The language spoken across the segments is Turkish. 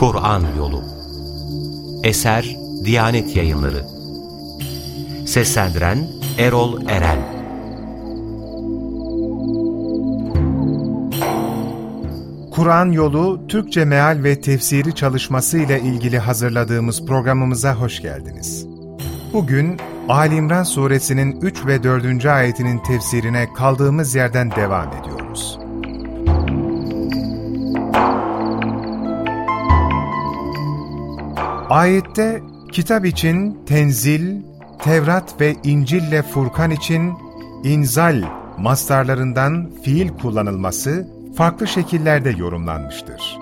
Kur'an Yolu Eser Diyanet Yayınları Seslendiren Erol Eren Kur'an Yolu Türkçe Meal ve Tefsiri çalışması ile ilgili hazırladığımız programımıza hoş geldiniz. Bugün Ali İmran suresinin 3 ve 4. ayetinin tefsirine kaldığımız yerden devam ediyoruz. Ayette kitap için tenzil, Tevrat ve İncil Furkan için inzal mastarlarından fiil kullanılması farklı şekillerde yorumlanmıştır.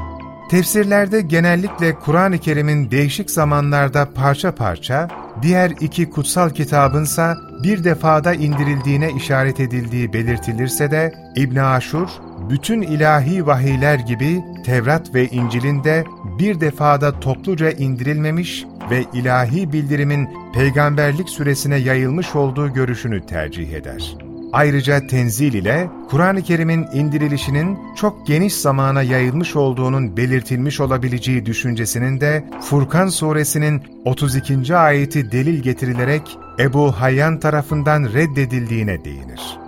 Tefsirlerde genellikle Kur'an-ı Kerim'in değişik zamanlarda parça parça, diğer iki kutsal kitabınsa bir defada indirildiğine işaret edildiği belirtilirse de İbn Aşur, bütün ilahi vahiyler gibi Tevrat ve İncil'in de bir defada topluca indirilmemiş ve ilahi bildirimin peygamberlik süresine yayılmış olduğu görüşünü tercih eder. Ayrıca tenzil ile Kur'an-ı Kerim'in indirilişinin çok geniş zamana yayılmış olduğunun belirtilmiş olabileceği düşüncesinin de Furkan suresinin 32. ayeti delil getirilerek Ebu Hayyan tarafından reddedildiğine değinir.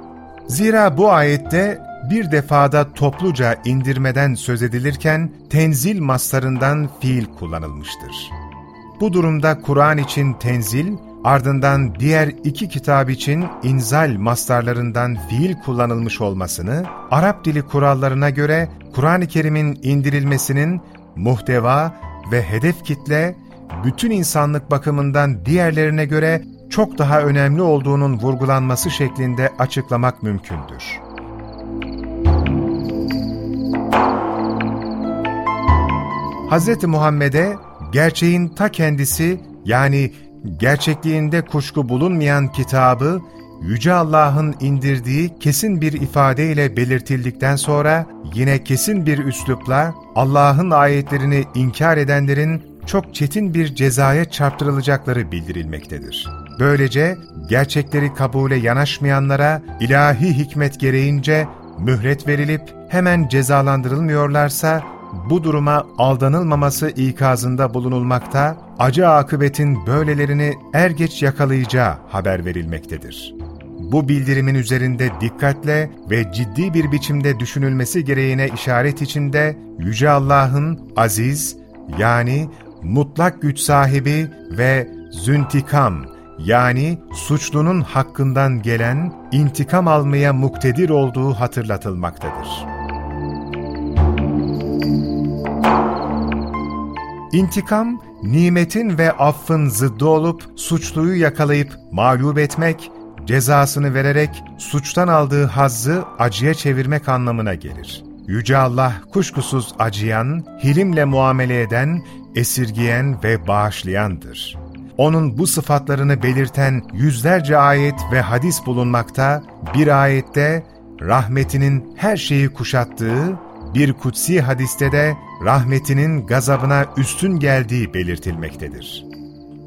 Zira bu ayette bir defada topluca indirmeden söz edilirken tenzil maslarından fiil kullanılmıştır. Bu durumda Kur'an için tenzil, ardından diğer iki kitap için inzal mastarlarından fiil kullanılmış olmasını, Arap dili kurallarına göre Kur'an-ı Kerim'in indirilmesinin muhteva ve hedef kitle, bütün insanlık bakımından diğerlerine göre çok daha önemli olduğunun vurgulanması şeklinde açıklamak mümkündür. Hz. Muhammed'e gerçeğin ta kendisi yani gerçekliğinde kuşku bulunmayan kitabı Yüce Allah'ın indirdiği kesin bir ifadeyle belirtildikten sonra yine kesin bir üslupla Allah'ın ayetlerini inkar edenlerin çok çetin bir cezaya çarptırılacakları bildirilmektedir. Böylece gerçekleri kabule yanaşmayanlara ilahi hikmet gereğince mühlet verilip hemen cezalandırılmıyorlarsa bu duruma aldanılmaması ikazında bulunulmakta, acı akıbetin böylelerini er geç yakalayacağı haber verilmektedir. Bu bildirimin üzerinde dikkatle ve ciddi bir biçimde düşünülmesi gereğine işaret içinde Yüce Allah'ın aziz yani mutlak güç sahibi ve züntikam yani suçlunun hakkından gelen intikam almaya muktedir olduğu hatırlatılmaktadır. İntikam, nimetin ve affın zıddı olup suçluyu yakalayıp mağlup etmek, cezasını vererek suçtan aldığı hazzı acıya çevirmek anlamına gelir. Yüce Allah kuşkusuz acıyan, hilimle muamele eden, esirgiyen ve bağışlayandır. Onun bu sıfatlarını belirten yüzlerce ayet ve hadis bulunmakta, bir ayette rahmetinin her şeyi kuşattığı, bir kutsi hadiste de rahmetinin gazabına üstün geldiği belirtilmektedir.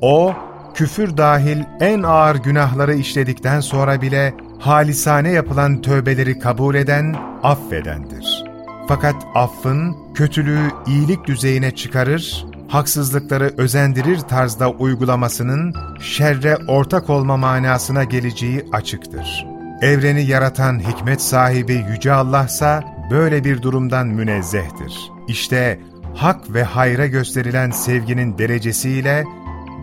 O, küfür dahil en ağır günahları işledikten sonra bile halisane yapılan tövbeleri kabul eden, affedendir. Fakat affın kötülüğü iyilik düzeyine çıkarır, haksızlıkları özendirir tarzda uygulamasının şerre ortak olma manasına geleceği açıktır. Evreni yaratan hikmet sahibi Yüce Allah böyle bir durumdan münezzehtir. İşte hak ve hayra gösterilen sevginin derecesiyle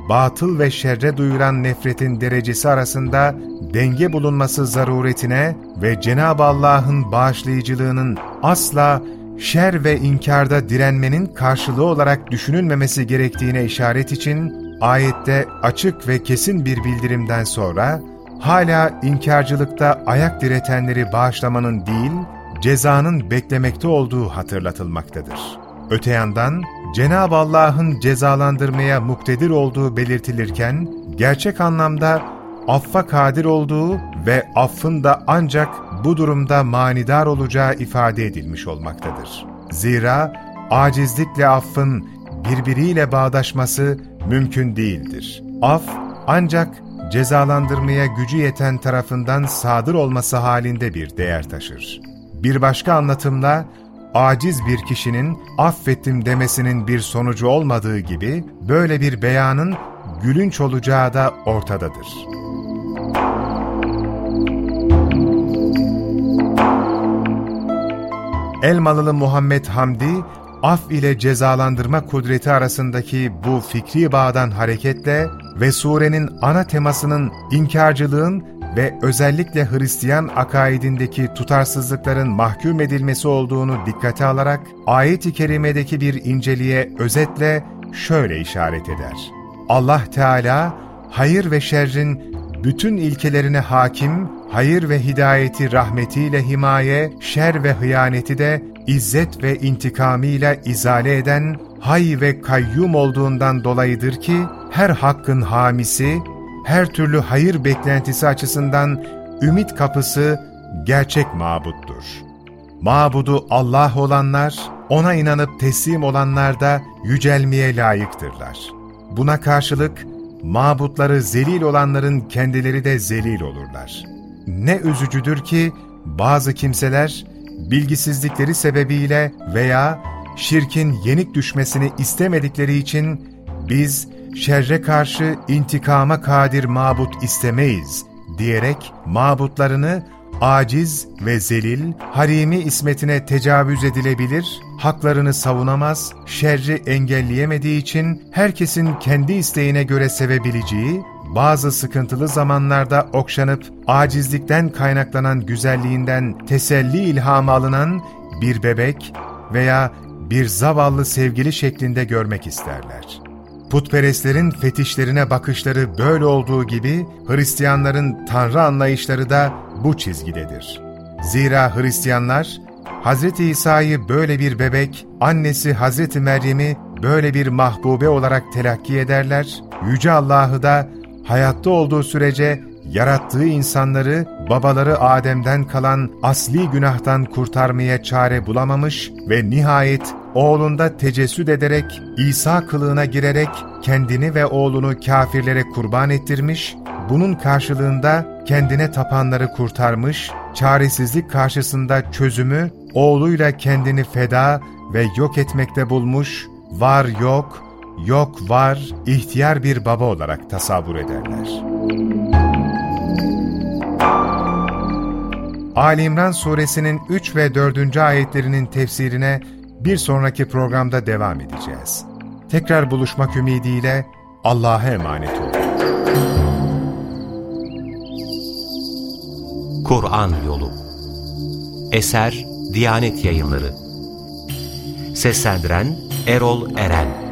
batıl ve şerre duyulan nefretin derecesi arasında denge bulunması zaruretine ve Cenab-ı Allah'ın bağışlayıcılığının asla şer ve inkarda direnmenin karşılığı olarak düşünülmemesi gerektiğine işaret için ayette açık ve kesin bir bildirimden sonra hala inkarcılıkta ayak diretenleri bağışlamanın değil, cezanın beklemekte olduğu hatırlatılmaktadır. Öte yandan Cenab-ı Allah'ın cezalandırmaya muktedir olduğu belirtilirken, gerçek anlamda affa kadir olduğu ve affın da ancak bu durumda manidar olacağı ifade edilmiş olmaktadır. Zira acizlikle affın birbiriyle bağdaşması mümkün değildir. Af ancak cezalandırmaya gücü yeten tarafından sadır olması halinde bir değer taşır. Bir başka anlatımla aciz bir kişinin affettim demesinin bir sonucu olmadığı gibi böyle bir beyanın gülünç olacağı da ortadadır. Elmalılı Muhammed Hamdi, af ile cezalandırma kudreti arasındaki bu fikri bağdan hareketle ve surenin ana temasının inkarcılığın ve özellikle Hristiyan akaidindeki tutarsızlıkların mahkum edilmesi olduğunu dikkate alarak ayet-i kerimedeki bir inceliğe özetle şöyle işaret eder. Allah Teala hayır ve şerrin bütün ilkelerine hakim, hayır ve hidayeti rahmetiyle himaye, şer ve hıyaneti de izzet ve intikamıyla izale eden hay ve kayyum olduğundan dolayıdır ki, her hakkın hamisi, her türlü hayır beklentisi açısından ümit kapısı gerçek mabuttur. Mabudu Allah olanlar, ona inanıp teslim olanlar da yücelmeye layıktırlar. Buna karşılık, mabutları zelil olanların kendileri de zelil olurlar. Ne üzücüdür ki, bazı kimseler, bilgisizlikleri sebebiyle veya şirkin yenik düşmesini istemedikleri için biz şerre karşı intikama kadir mabut istemeyiz diyerek mabutlarını aciz ve zelil, harimi ismetine tecavüz edilebilir, haklarını savunamaz, şerri engelleyemediği için herkesin kendi isteğine göre sevebileceği, bazı sıkıntılı zamanlarda okşanıp acizlikten kaynaklanan güzelliğinden teselli ilhamı alınan bir bebek veya bir zavallı sevgili şeklinde görmek isterler. Putperestlerin fetişlerine bakışları böyle olduğu gibi Hristiyanların tanrı anlayışları da bu çizgidedir. Zira Hristiyanlar, Hz. İsa'yı böyle bir bebek, annesi Hz. Meryem'i böyle bir mahbube olarak telakki ederler, Yüce Allah'ı da hayatta olduğu sürece yarattığı insanları babaları Adem'den kalan asli günahtan kurtarmaya çare bulamamış ve nihayet oğlunda tecessüd ederek İsa kılığına girerek kendini ve oğlunu kafirlere kurban ettirmiş, bunun karşılığında kendine tapanları kurtarmış, çaresizlik karşısında çözümü oğluyla kendini feda ve yok etmekte bulmuş, var yok, yok var, ihtiyar bir baba olarak tasavvur ederler. Ali İmran suresinin 3 ve 4. ayetlerinin tefsirine bir sonraki programda devam edeceğiz. Tekrar buluşmak ümidiyle Allah'a emanet olun. Kur'an Yolu Eser Diyanet Yayınları Seslendiren Erol Eren